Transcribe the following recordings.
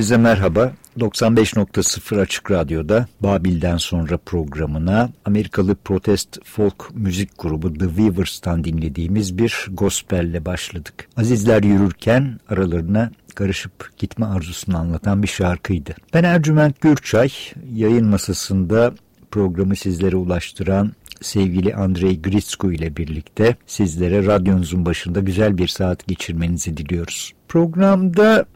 Herkese merhaba. 95.0 Açık Radyo'da Babil'den sonra programına Amerikalı protest folk müzik grubu The Weavers'tan dinlediğimiz bir gospelle başladık. Azizler yürürken aralarına karışıp gitme arzusunu anlatan bir şarkıydı. Ben Ercüment Gürçay, yayın masasında programı sizlere ulaştıran sevgili Andrei Gritsko ile birlikte sizlere radyonuzun başında güzel bir saat geçirmenizi diliyoruz. Programda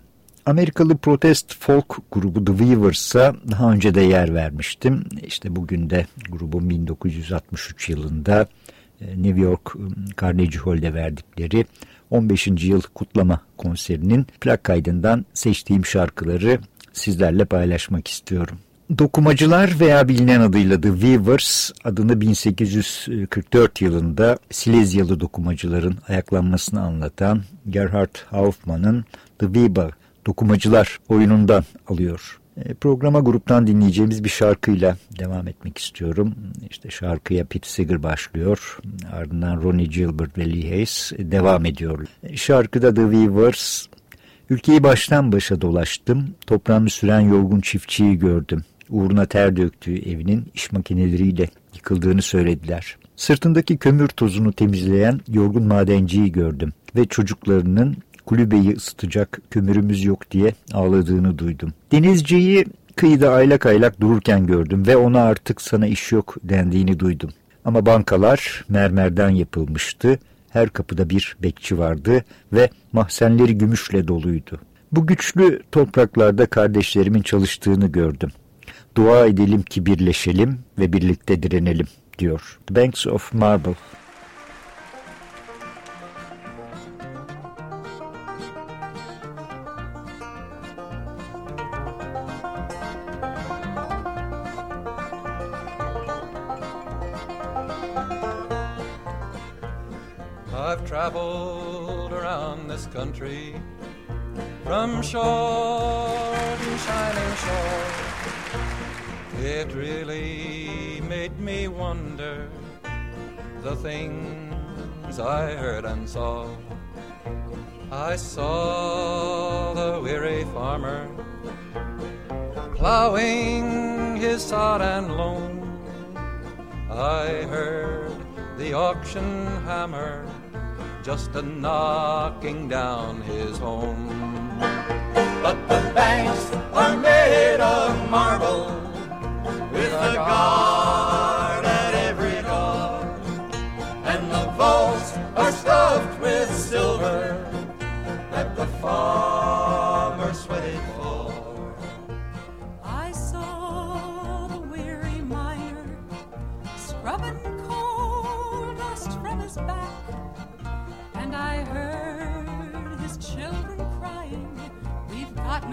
Amerikalı protest folk grubu The Weavers'a daha önce de yer vermiştim. İşte bugün de grubun 1963 yılında e, New York ıı, Carnegie Hall'de verdikleri 15. yıl kutlama konserinin plak kaydından seçtiğim şarkıları sizlerle paylaşmak istiyorum. Dokumacılar veya bilinen adıyla The Weavers adını 1844 yılında Silezyalı dokumacıların ayaklanmasını anlatan Gerhard Hauptmann'ın The Weber dokumacılar oyunundan alıyor. E, programa gruptan dinleyeceğimiz bir şarkıyla devam etmek istiyorum. İşte şarkıya Pete Seeger başlıyor. Ardından Ronnie Gilbert ve Lee Hayes devam ediyor. E, şarkıda The Weavers, ülkeyi baştan başa dolaştım. Toprağını süren yorgun çiftçiyi gördüm. Uğruna ter döktüğü evinin iş makineleriyle yıkıldığını söylediler. Sırtındaki kömür tozunu temizleyen yorgun madenciyi gördüm ve çocuklarının kulübeyi ısıtacak kömürümüz yok diye ağladığını duydum. Denizciyi kıyıda aylak aylak dururken gördüm ve ona artık sana iş yok dendiğini duydum. Ama bankalar mermerden yapılmıştı. Her kapıda bir bekçi vardı ve mahzenleri gümüşle doluydu. Bu güçlü topraklarda kardeşlerimin çalıştığını gördüm. Dua edelim ki birleşelim ve birlikte direnelim diyor. The Banks of Marble I saw. The weary farmer plowing his sod and loam. I heard the auction hammer just a knocking down his home. But the banks are made of marble with a guard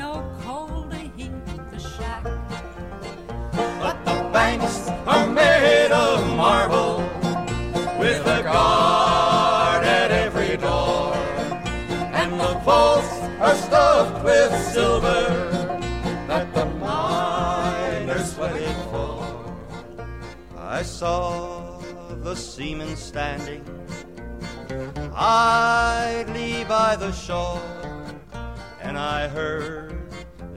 no coal to the shack. But the banks are made of marble with a guard at every door, and the vaults are stuffed with silver that the miners sweated for. I saw the seamen standing idly by the shore, and I heard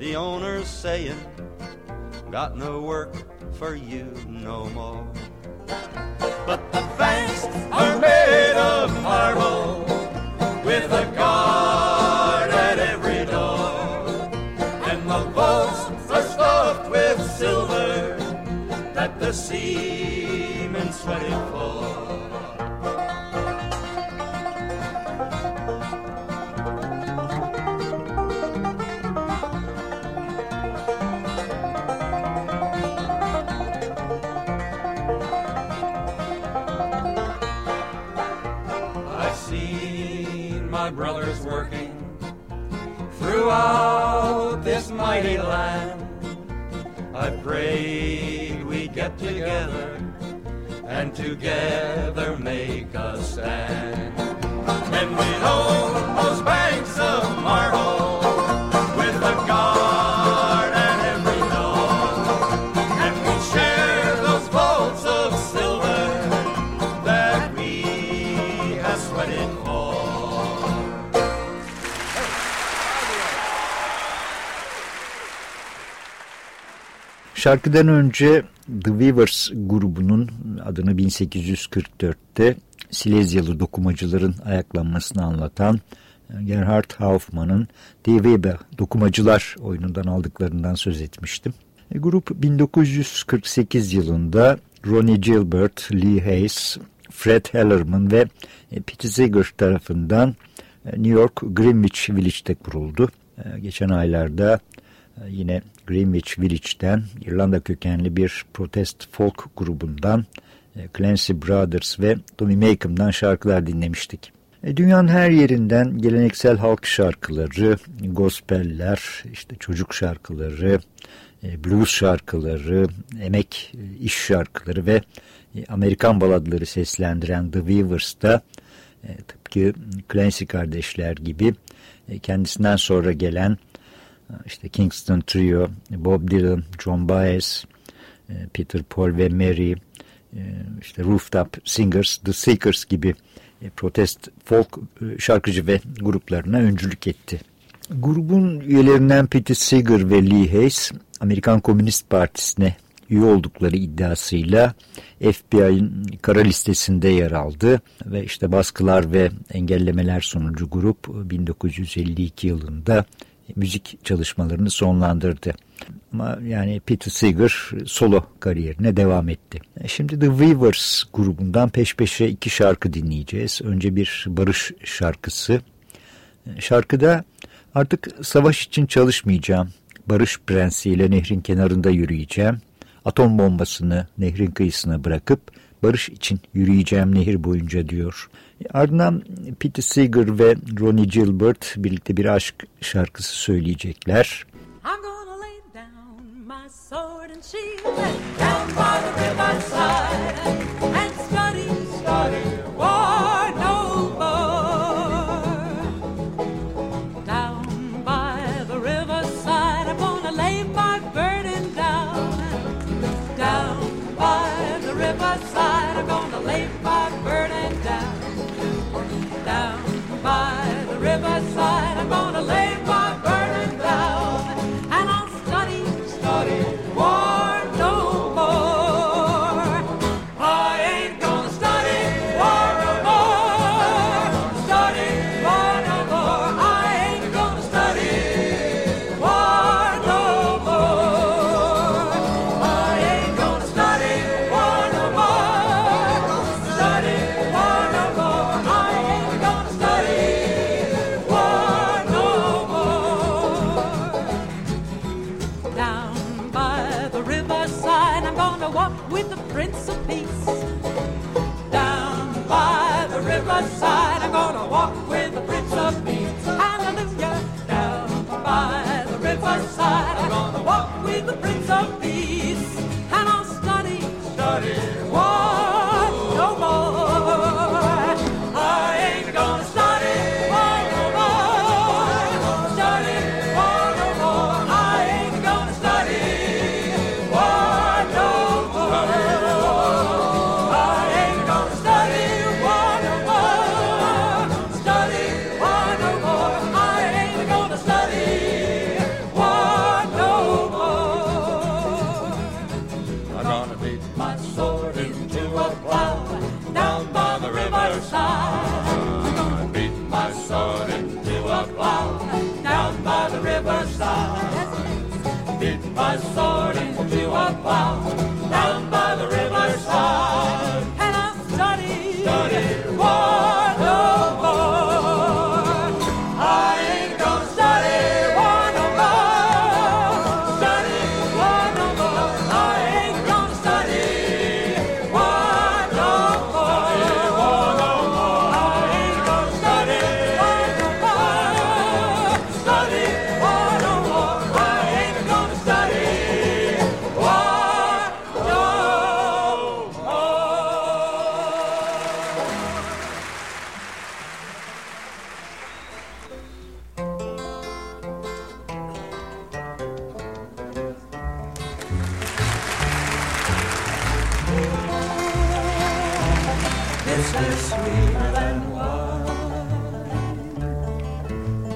the owners saying, Got no work for you no more. But the banks are made of marble with a guard at every door, and the vaults are stuffed with silver that the seamen sweated for. Throughout this mighty land. I prayed we'd get together and together make a stand. And we'd own those banks of marble Şarkıdan önce The Weavers grubunun adını 1844'te Silezyalı dokumacıların ayaklanmasını anlatan Gerhard Hauptmann'ın Die Weber Dokumacılar oyunundan aldıklarından söz etmiştim. E, grup 1948 yılında Ronnie Gilbert, Lee Hayes, Fred Hellerman ve e, Pete Seeger tarafından e, New York Greenwich Village'de kuruldu. E, Geçen aylarda yine Greenwich Village'den İrlanda kökenli bir protest folk grubundan e, Clancy Brothers ve Tommy Makeham'dan şarkılar dinlemiştik. E, Dünyanın her yerinden geleneksel halk şarkıları, gospeller, işte çocuk şarkıları, e, blues şarkıları, emek iş şarkıları ve Amerikan baladları seslendiren The Weavers da e, tıpkı Clancy kardeşler gibi kendisinden sonra gelen işte Kingston Trio, Bob Dylan, John Baez, e, Peter Paul ve Mary, e, işte Rooftop Singers, The Seekers gibi e, protest folk şarkıcı ve gruplarına öncülük etti. Grubun üyelerinden Peter Seeger ve Lee Hayes, Amerikan Komünist Partisi'ne üye oldukları iddiasıyla FBI'ın kara listesinde yer aldı ve işte baskılar ve engellemeler sonucu grup 1952 yılında müzik çalışmalarını sonlandırdı. Ama yani Peter Seeger solo kariyerine devam etti. Şimdi The Weavers grubundan peş peşe iki şarkı dinleyeceğiz. Önce bir barış şarkısı. Şarkıda artık savaş için çalışmayacağım. Barış prensiyle nehrin kenarında yürüyeceğim. Atom bombasını nehrin kıyısına bırakıp barış için yürüyeceğim nehir boyunca diyor. Ardından Peter Seeger ve Ronnie Gilbert birlikte bir aşk şarkısı söyleyecekler. I'm gonna lay down my sword and shield down by the riverside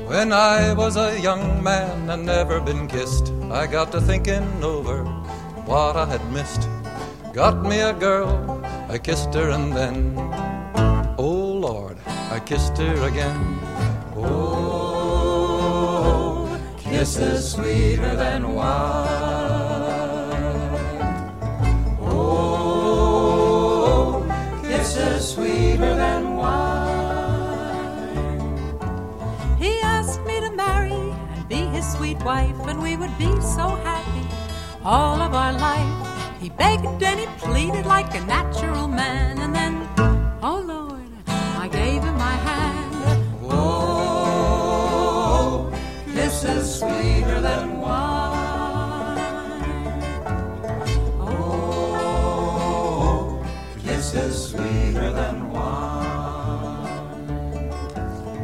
When I was a young man and never been kissed, I got to thinking over what I had missed. Got me a girl, I kissed her and then, oh Lord, I kissed her again. Oh, kisses sweeter than wine. Sweeter than wine. He asked me to marry and be his sweet wife, and we would be so happy all of our life. He begged and he pleaded like a natural man, and then,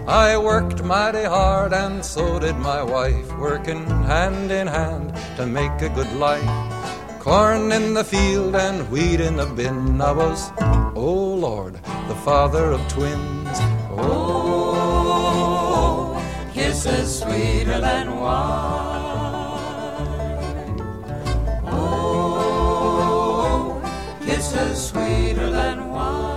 I worked mighty hard and so did my wife, working hand in hand to make a good life. Corn in the field and wheat in the bin. I was, oh Lord, the father of twins. Oh, kisses sweeter than wine. Oh, kisses sweeter than wine.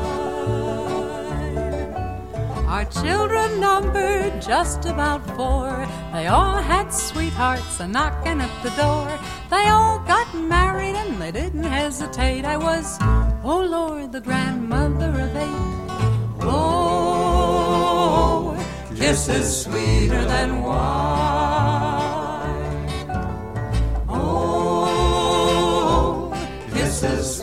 Our children numbered just about four. They all had sweethearts a knocking at the door. They all got married and they didn't hesitate. I was, oh Lord, the grandmother of eight. Oh, Kisses sweeter than wine. Oh, kisses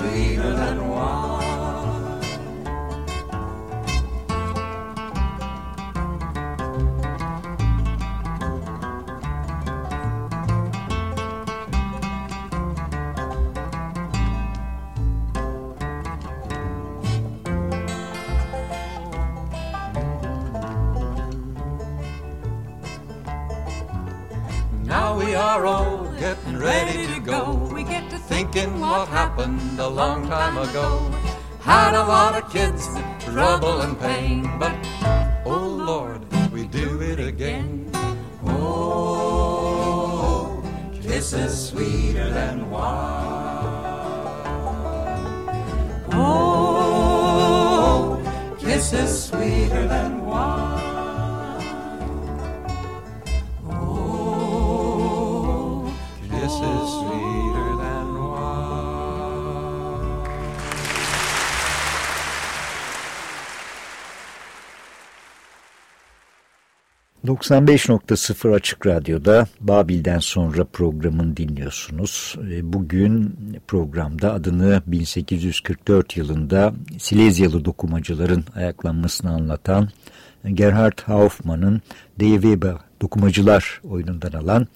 Thinking what happened a long time ago. Had a lot of kids, trouble and pain, but oh, oh Lord, we do it again. Oh, kisses sweeter than wine. Oh, kisses sweeter than 95.0 Açık Radyo'da Babil'den sonra programın dinliyorsunuz. E, bugün programda adını 1844 yılında Silezyalı dokumacıların ayaklanmasını anlatan Gerhard Hauptmann'ın De Weber Dokumacılar oyunundan alan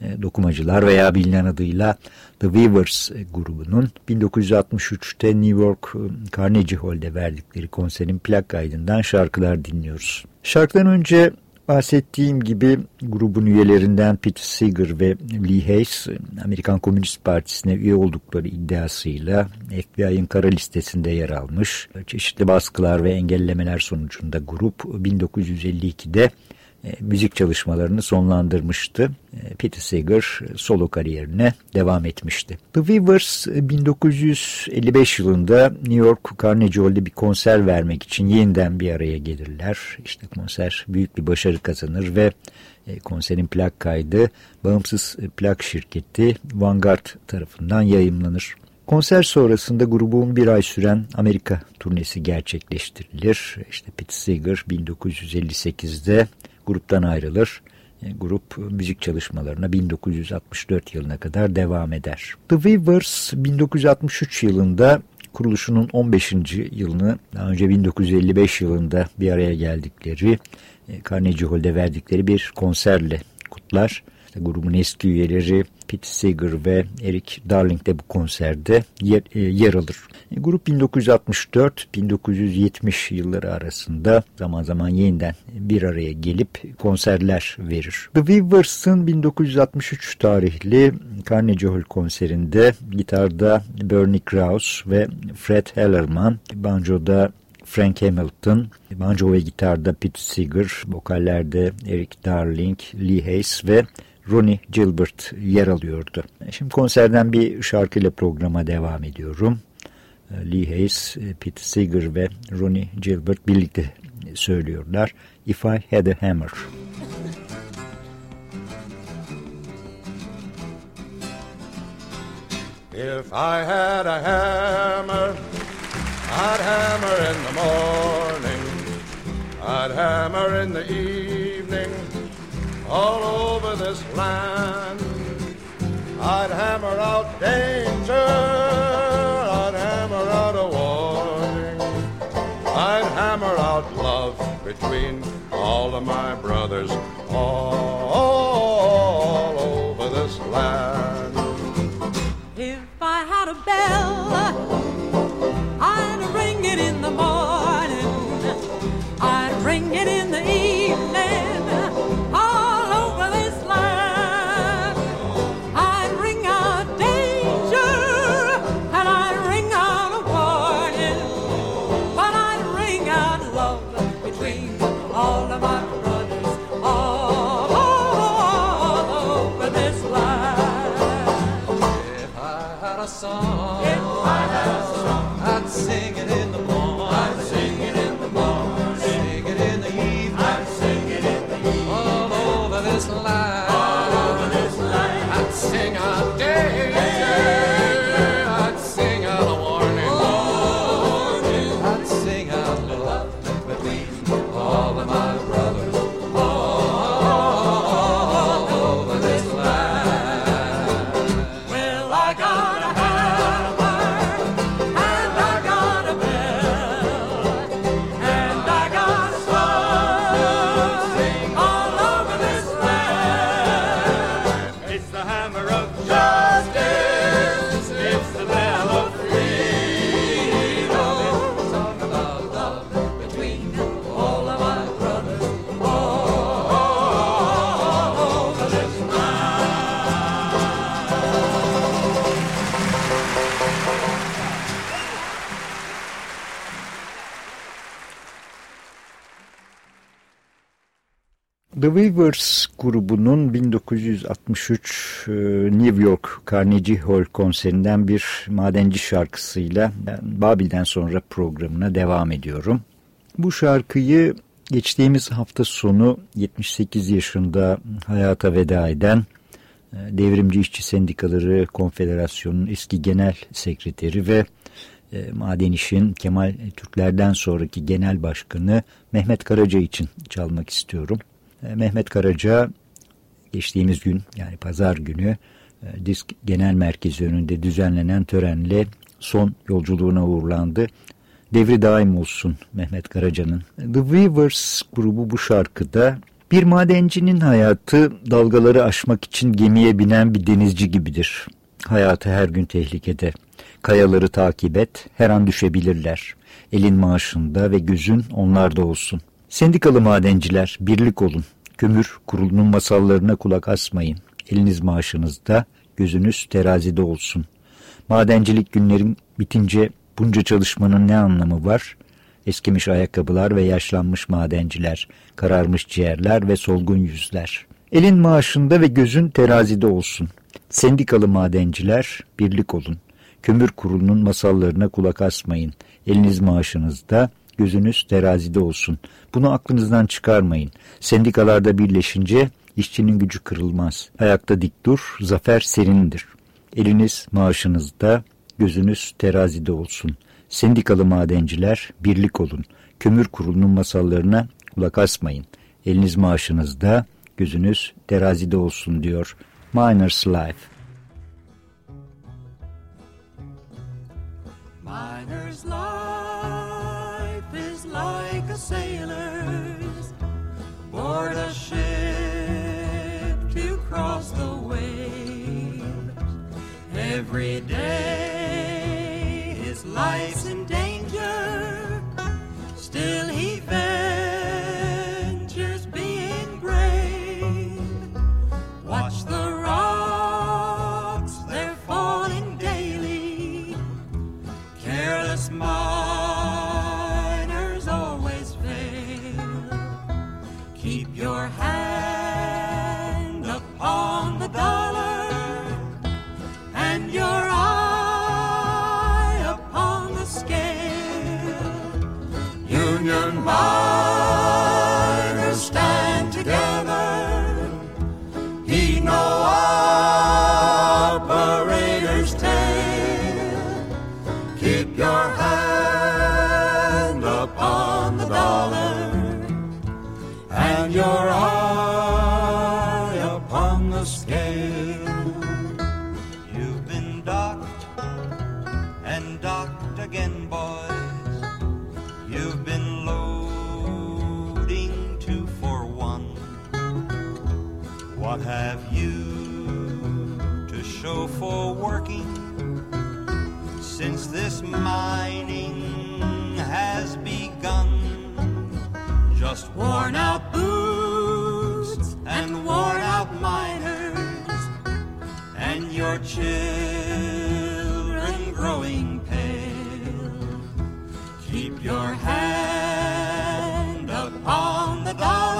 e, dokumacılar veya bilinen adıyla The Weavers grubunun 1963'te New York e, Carnegie Hall'de verdikleri konserin plak kaydından şarkılar dinliyoruz. Şarkıdan önce Bahsettiğim gibi grubun üyelerinden Pete Seeger ve Lee Hayes Amerikan Komünist Partisi'ne üye oldukları iddiasıyla FBI'ın kara listesinde yer almış. Çeşitli baskılar ve engellemeler sonucunda grup 1952'de e, müzik çalışmalarını sonlandırmıştı. E, Peter Seeger solo kariyerine devam etmişti. The Weavers 1955 yılında New York Carnegie Hall'de bir konser vermek için yeniden bir araya gelirler. İşte konser büyük bir başarı kazanır ve e, konserin plak kaydı bağımsız plak şirketi Vanguard tarafından yayımlanır. Konser sonrasında grubun bir ay süren Amerika turnesi gerçekleştirilir. İşte Pete Seeger 1958'de gruptan ayrılır. E, grup müzik çalışmalarına 1964 yılına kadar devam eder. The Weavers 1963 yılında kuruluşunun 15. yılını daha önce 1955 yılında bir araya geldikleri e, Carnegie Hall'de verdikleri bir konserle kutlar. İşte grubun eski üyeleri Pete Seeger ve Eric Darling de bu konserde yer, e, yer alır. E, grup 1964-1970 yılları arasında zaman zaman yeniden bir araya gelip konserler verir. The Weavers'ın 1963 tarihli Carnegie Hall konserinde gitarda Bernie Krause ve Fred Hellerman, banjoda Frank Hamilton, banjo ve gitarda Pete Seeger, vokallerde Eric Darling, Lee Hayes ve Ronnie Gilbert yer alıyordu. Şimdi konserden bir şarkıyla programa devam ediyorum. Lee Hayes, Pete Seeger ve Ronnie Gilbert birlikte söylüyorlar. If I Had a Hammer. If I had a hammer, I'd hammer in the morning, I'd hammer in the evening, all over this land. I'd hammer out danger, I'd hammer out a warning, I'd hammer out love between all of my brothers all, all over this land. If I had a bell, I'd ring it in the morning, song. I'd sing it. Weavers grubunun 1963 e, New York Carnegie Hall konserinden bir madenci şarkısıyla Babil'den sonra programına devam ediyorum. Bu şarkıyı geçtiğimiz hafta sonu 78 yaşında hayata veda eden e, Devrimci İşçi Sendikaları Konfederasyonu'nun eski genel sekreteri ve e, Maden İş'in Kemal Türkler'den sonraki genel başkanı Mehmet Karaca için çalmak istiyorum. E, Mehmet Karaca geçtiğimiz gün yani pazar günü e, Disk Genel Merkezi önünde düzenlenen törenle son yolculuğuna uğurlandı. Devri daim olsun Mehmet Karaca'nın. The Weavers grubu bu şarkıda bir madencinin hayatı dalgaları aşmak için gemiye binen bir denizci gibidir. Hayatı her gün tehlikede. Kayaları takip et, her an düşebilirler. Elin maaşında ve gözün onlarda olsun. Sendikalı madenciler, birlik olun. Kömür kurulunun masallarına kulak asmayın. Eliniz maaşınızda, gözünüz terazide olsun. Madencilik günlerin bitince bunca çalışmanın ne anlamı var? Eskimiş ayakkabılar ve yaşlanmış madenciler, kararmış ciğerler ve solgun yüzler. Elin maaşında ve gözün terazide olsun. Sendikalı madenciler, birlik olun. Kömür kurulunun masallarına kulak asmayın. Eliniz maaşınızda, gözünüz terazide olsun. Bunu aklınızdan çıkarmayın. Sendikalarda birleşince işçinin gücü kırılmaz. Ayakta dik dur, zafer senindir. Eliniz maaşınızda, gözünüz terazide olsun. Sendikalı madenciler birlik olun. Kömür kurulunun masallarına kulak asmayın. Eliniz maaşınızda, gözünüz terazide olsun diyor Miner's Life. Miner's life board a ship to cross the waves. Every day your hand upon the dollar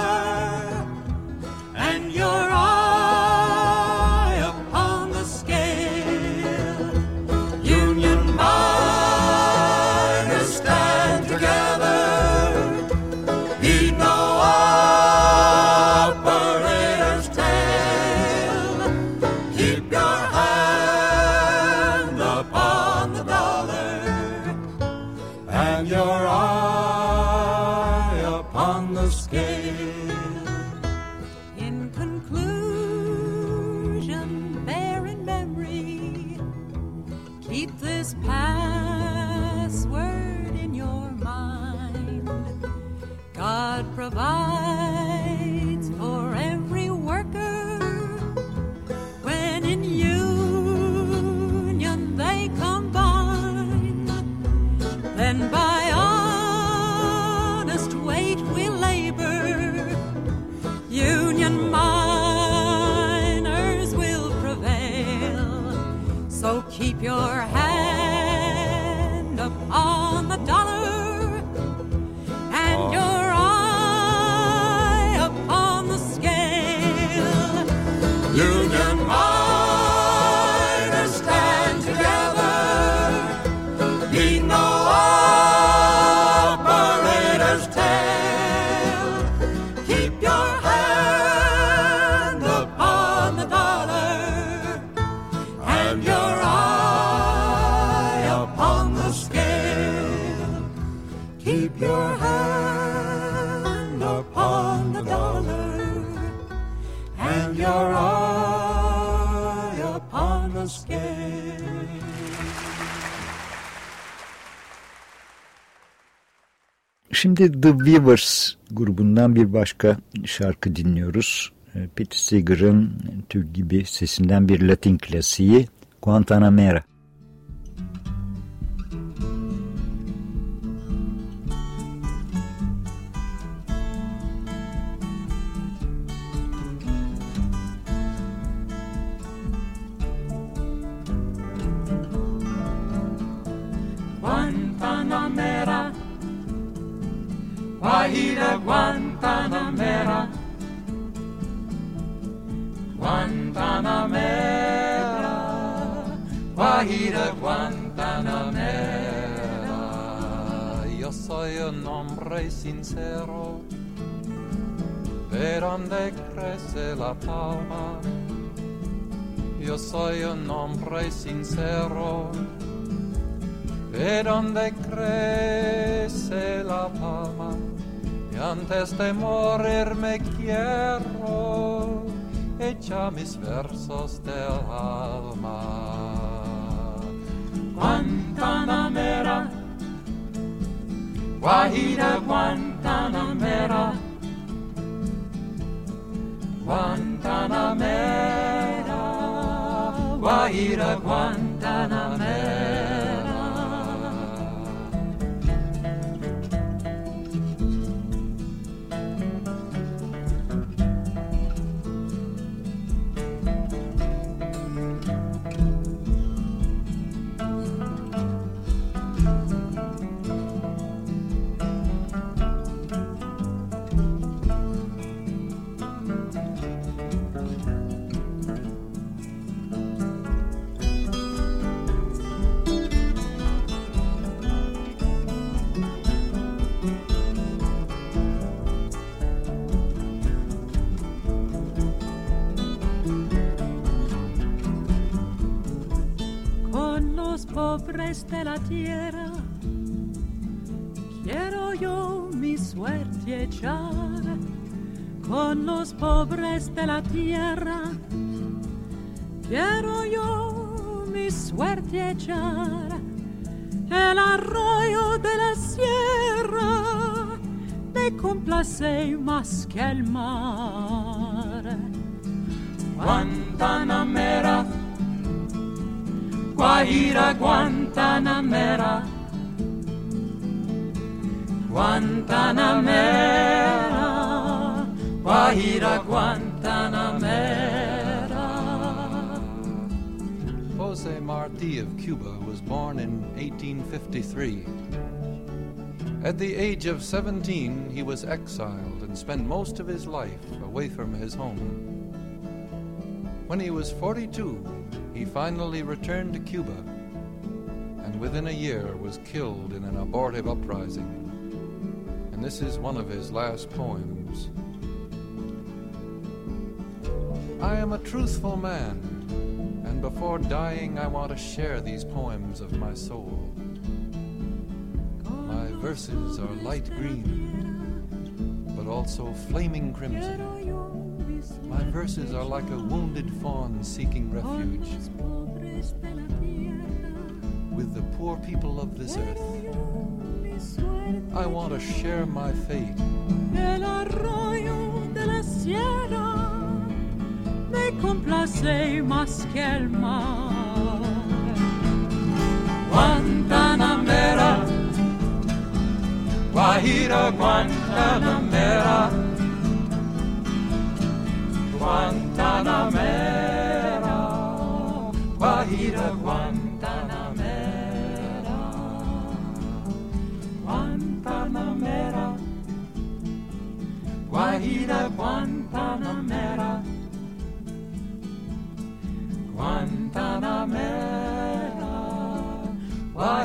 Şimdi The Weavers grubundan bir başka şarkı dinliyoruz. Ee, Pete Seeger'ın Türk gibi sesinden bir Latin klasiği. Guantanamera, crece la palma. Yo soy un hombre sincero. De donde crece la palma? Y antes de morir me quiero. Echar mis versos del alma. Guantanamera, Guajira Guantanamera, Guantanamera, Guajira Guantanamera. De la tierra. Quiero yo mi suerte echar con los pobres de la tierra. Quiero yo mi suerte echar el arroyo de la sierra me complace más que el mar. Guantanamera, Guajira Guantanamera, Guantanamera, Guajira Guantanamera. Jose Marti of Cuba was born in 1853. At the age of 17, he was exiled and spent most of his life away from his home. When he was 42, he finally returned to Cuba within a year was killed in an abortive uprising. And this is one of his last poems. I am a truthful man, and before dying, I want to share these poems of my soul. My verses are light green, but also flaming crimson. My verses are like a wounded fawn seeking refuge with the poor people of this earth. I want to share my fate. El arroyo de la sierra me complace más que el mar. Guantanamera, Guajira Guantanamera, Guantanamera,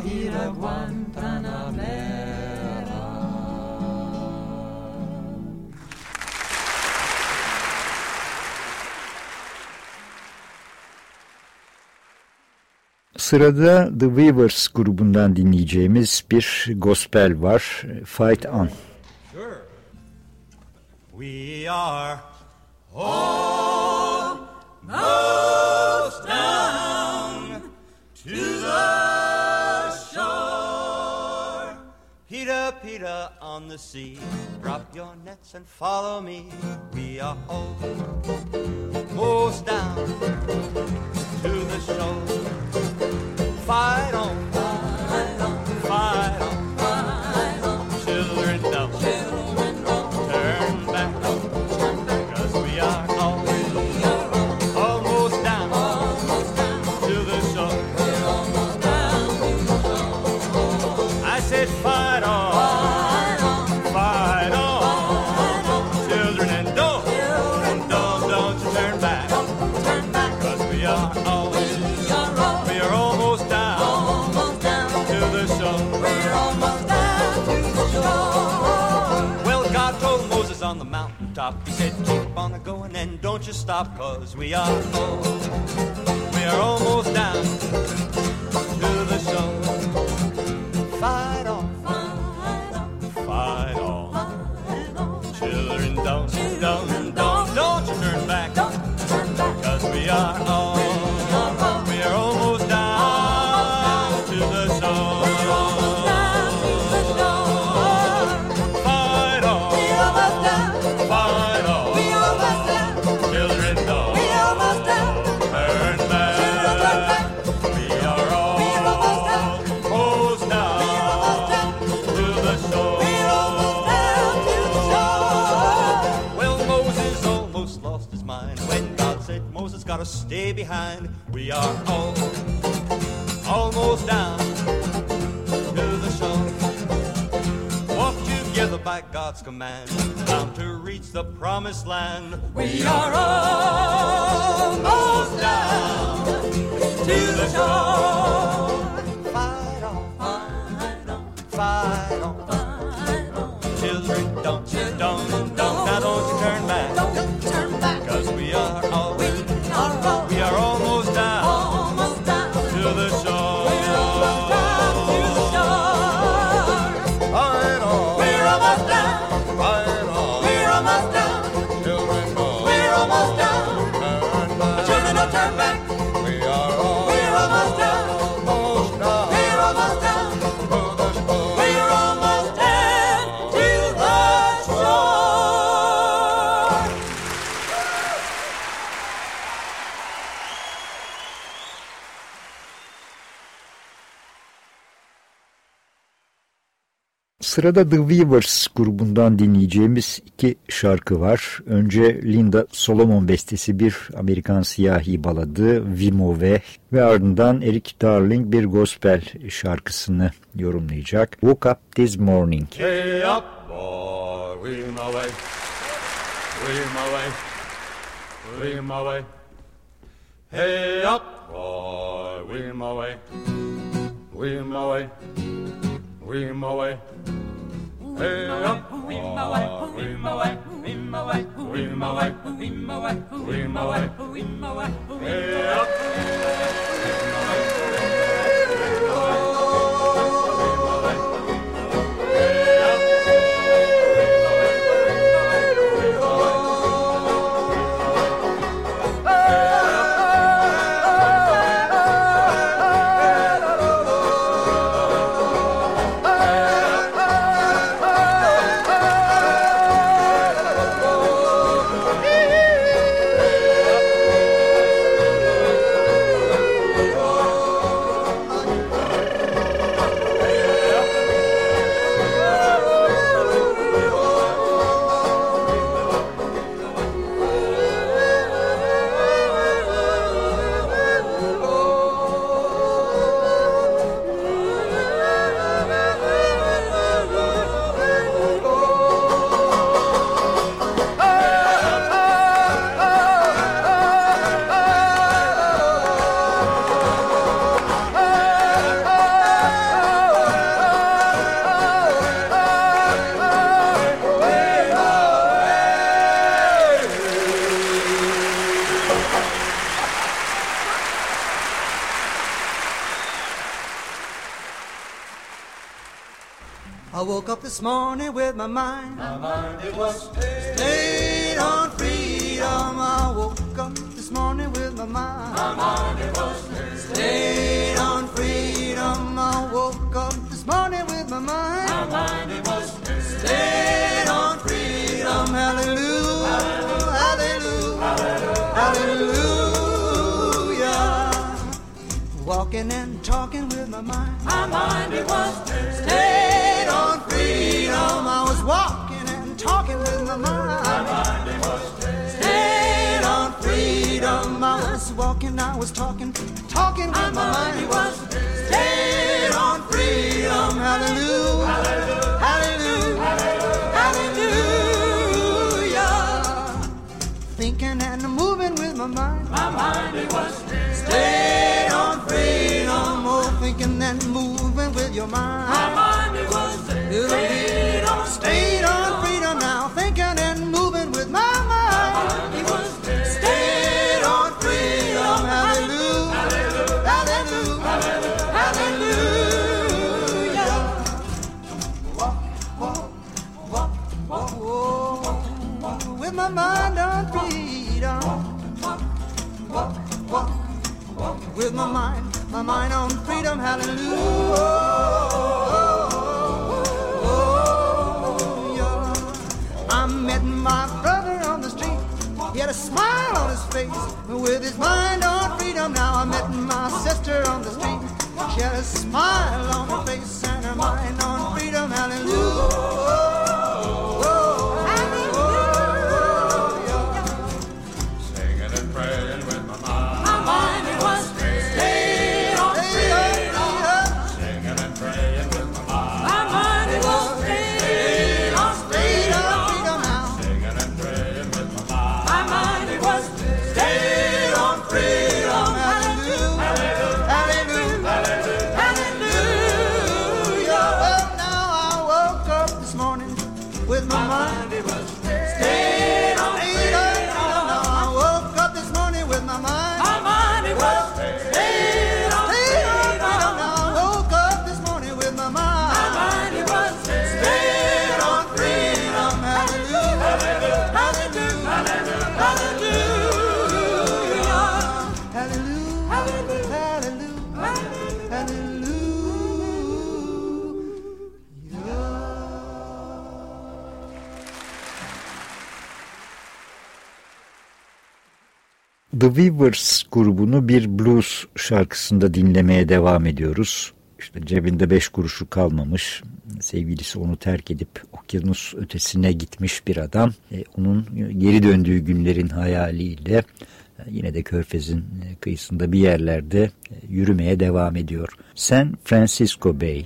Guajira Guantanamera. Sırada The Weavers grubundan dinleyeceğimiz bir gospel var. Fight On. Sure. We are almost down Peter, on the sea. Drop your nets and follow me. We are almost down to the shore. Fight on, mountaintop, He said, keep on going and don't you stop, cause we are, oh, we are almost down to the shore. Fight on, fight on, children, don't, don't, don't, behind. We are all almost down to the shore. Walk together by God's command, bound to reach the promised land. We are almost down to the shore. Sırada The Weavers grubundan dinleyeceğimiz iki şarkı var. Önce Linda Solomon bestesi bir Amerikan siyahi baladı Vimove ve ardından Eric Darling bir gospel şarkısını yorumlayacak. Woke Up This Morning. Hey up, boy, wheel my way. Hey up, boy, wheel my way, Hey up, morning with my mind. My mind it was stayed, on freedom. I woke up this morning with my mind. My mind it was stayed, on freedom. I woke up this morning with my mind. My mind it was stayed, on freedom. Hallelujah. Hallelujah. Hallelujah. Hallelujah. Walking and talking with my mind. My mind it was. was talking, talking with my, my mind. He was stayed on freedom. Hallelujah. Hallelujah. Hallelujah. Hallelujah. Thinking and moving with my mind. My mind it was stayed on freedom. Oh, thinking and moving with your mind. My mind it was stayed on. Stayed on hallelujah. I met my brother on the street. He had a smile on his face with his mind on freedom. Now I met my sister on the street. She had a smile on her face and her mind on The Weavers grubunu bir blues şarkısında dinlemeye devam ediyoruz. İşte cebinde beş kuruşu kalmamış, sevgilisi onu terk edip okyanus ötesine gitmiş bir adam. E, onun geri döndüğü günlerin hayaliyle e, yine de körfezin e, kıyısında bir yerlerde e, yürümeye devam ediyor. San Francisco Bay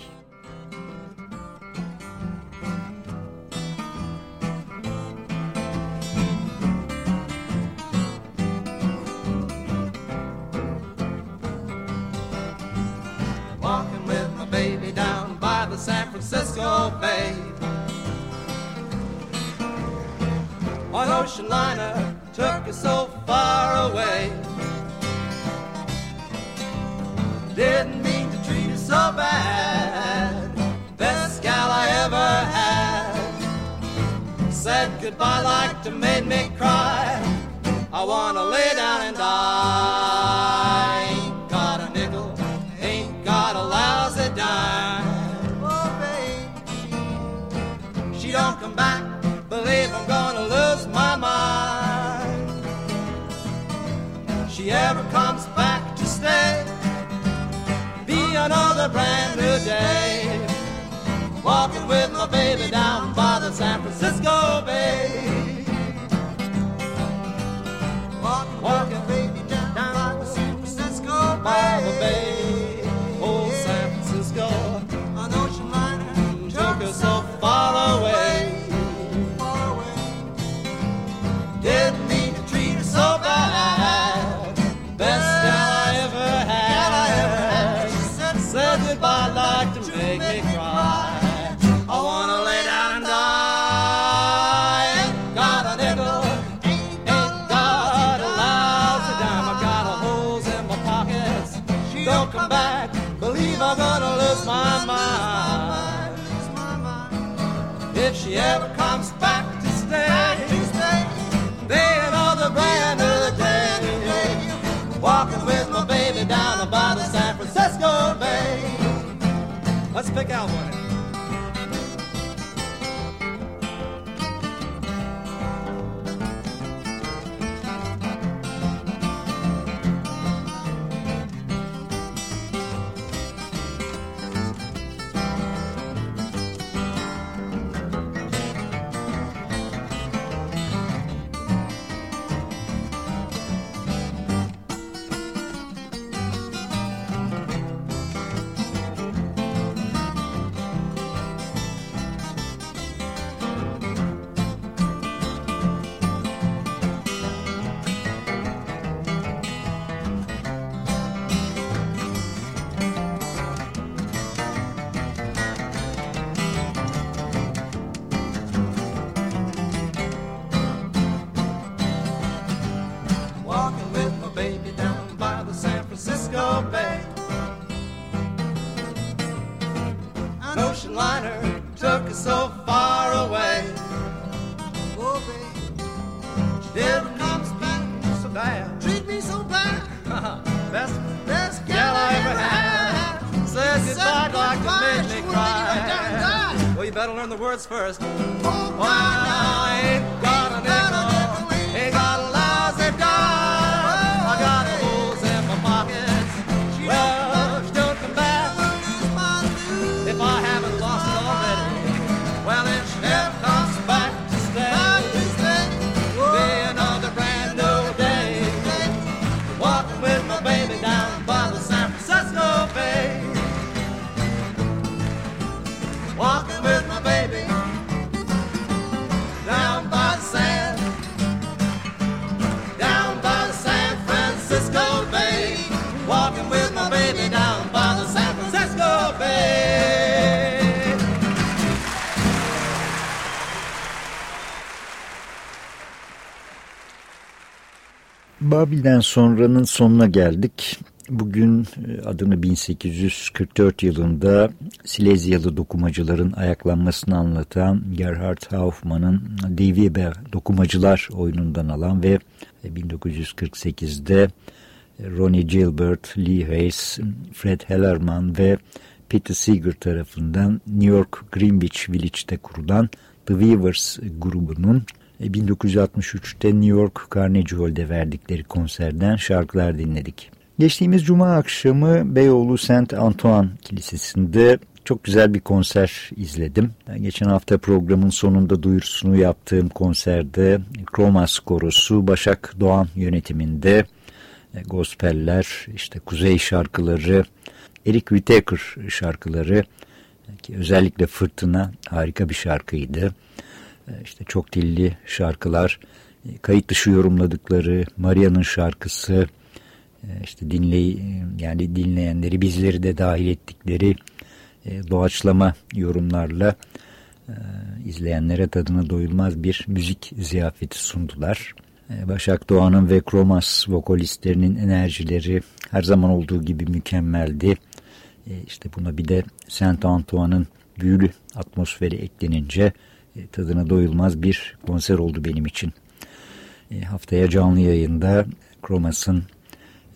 Pick out one. So far away. Oh, baby, she never comes back. So bad. Treat me so bad. Best Best gal I ever had. Said goodbye like to make me cry. Well, you better learn the words first. Oh, Well, Babil'den sonranın sonuna geldik. Bugün e, adını 1844 yılında Silezyalı dokumacıların ayaklanmasını anlatan Gerhard Hauptmann'ın Die Weber Dokumacılar oyunundan alan ve 1948'de Ronnie Gilbert, Lee Hayes, Fred Hellerman ve Peter Seeger tarafından New York Greenwich Village'de kurulan The Weavers grubunun 1963'te New York Carnegie Hall'de verdikleri konserden şarkılar dinledik. Geçtiğimiz cuma akşamı Beyoğlu Saint Antoine Kilisesi'nde çok güzel bir konser izledim. Geçen hafta programın sonunda duyurusunu yaptığım konserde Kromas Korosu Başak Doğan yönetiminde e, gospeller, işte kuzey şarkıları, Eric Whittaker şarkıları ki özellikle Fırtına harika bir şarkıydı. E, İşte çok dilli şarkılar, e, kayıt dışı yorumladıkları Maria'nın şarkısı, e, işte dinley yani dinleyenleri bizleri de dahil ettikleri e, doğaçlama yorumlarla izleyenlere tadına doyulmaz bir müzik ziyafeti sundular. Başak Doğan'ın ve Kromas vokalistlerinin enerjileri her zaman olduğu gibi mükemmeldi. İşte buna bir de Saint Antoine'ın büyülü atmosferi eklenince tadına doyulmaz bir konser oldu benim için. E, Haftaya canlı yayında Kromas'ın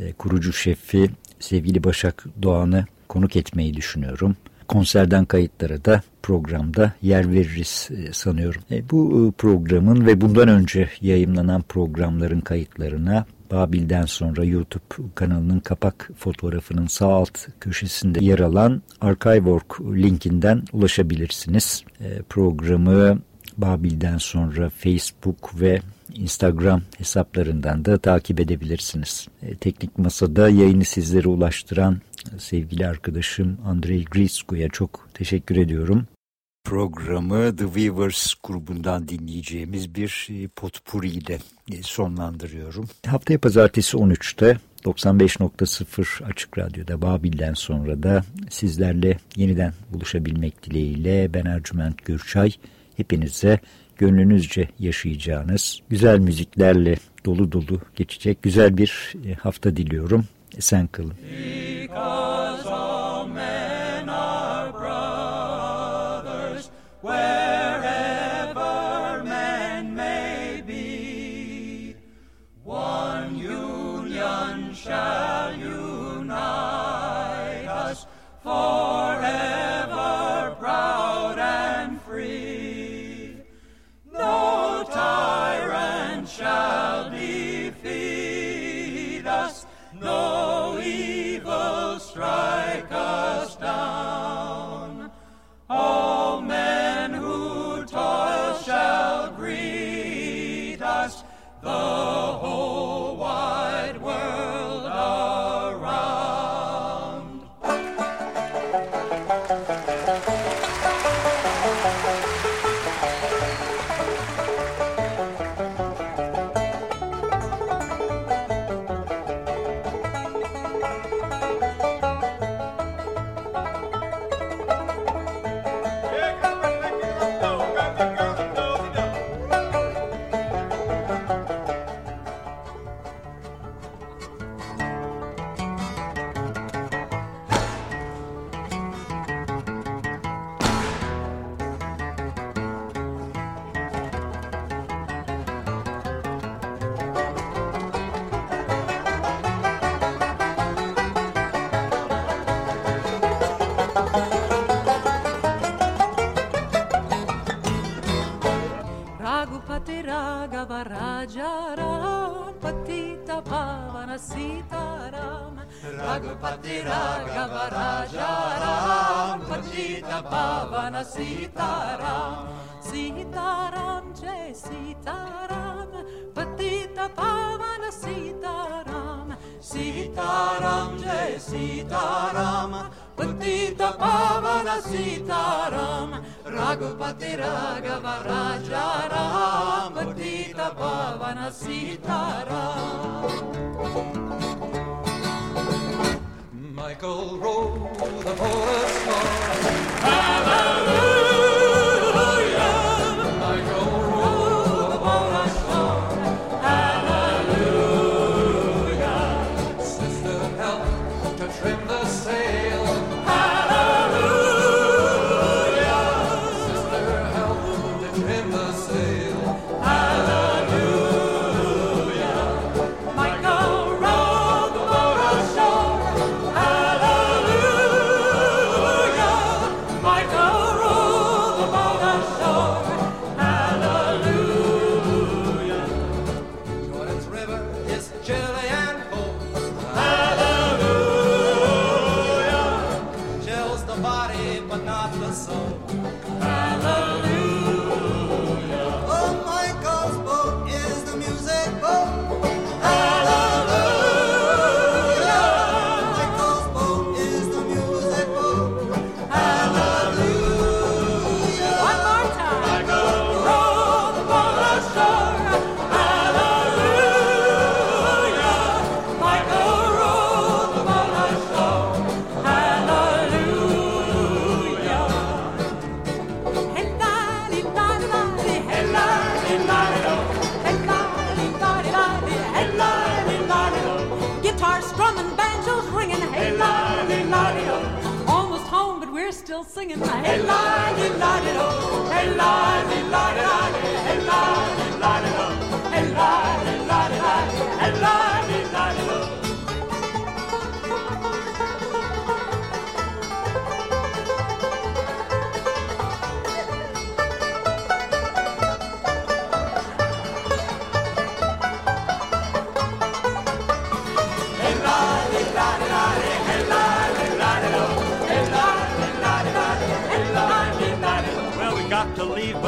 e, kurucu şefi sevgili Başak Doğan'ı konuk etmeyi düşünüyorum. Konserden kayıtlara da programda yer veririz e, sanıyorum. E, bu e, programın ve bundan önce yayınlanan programların kayıtlarına Babil'den sonra YouTube kanalının kapak fotoğrafının sağ alt köşesinde yer alan Archive.org linkinden ulaşabilirsiniz. E, programı Babil'den sonra Facebook ve Instagram hesaplarından da takip edebilirsiniz. E, Teknik Masa'da yayını sizlere ulaştıran sevgili arkadaşım Andrei Grisku'ya çok teşekkür ediyorum. Programı The Weavers grubundan dinleyeceğimiz bir e, potpuri ile e, sonlandırıyorum. Haftaya pazartesi 13'te 95.0 Açık Radyo'da Babil'den sonra da sizlerle yeniden buluşabilmek dileğiyle ben Ercüment Gürçay. Hepinize gönlünüzce yaşayacağınız güzel müziklerle dolu dolu geçecek güzel bir e, hafta diliyorum. Esen kalın. Michael Rowe, the poet's. Hallelujah!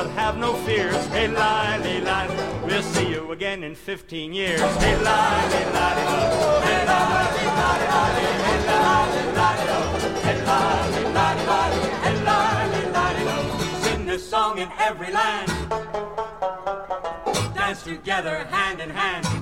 woman, have no fears. Hey, lily lily. we'll see you again in 15 years. Hey, lily lily. hey, lily lily, lie, hey, lily lily, hey, lily lily, hey, lily lily. sing this song in every land. Dance together, hand in hand.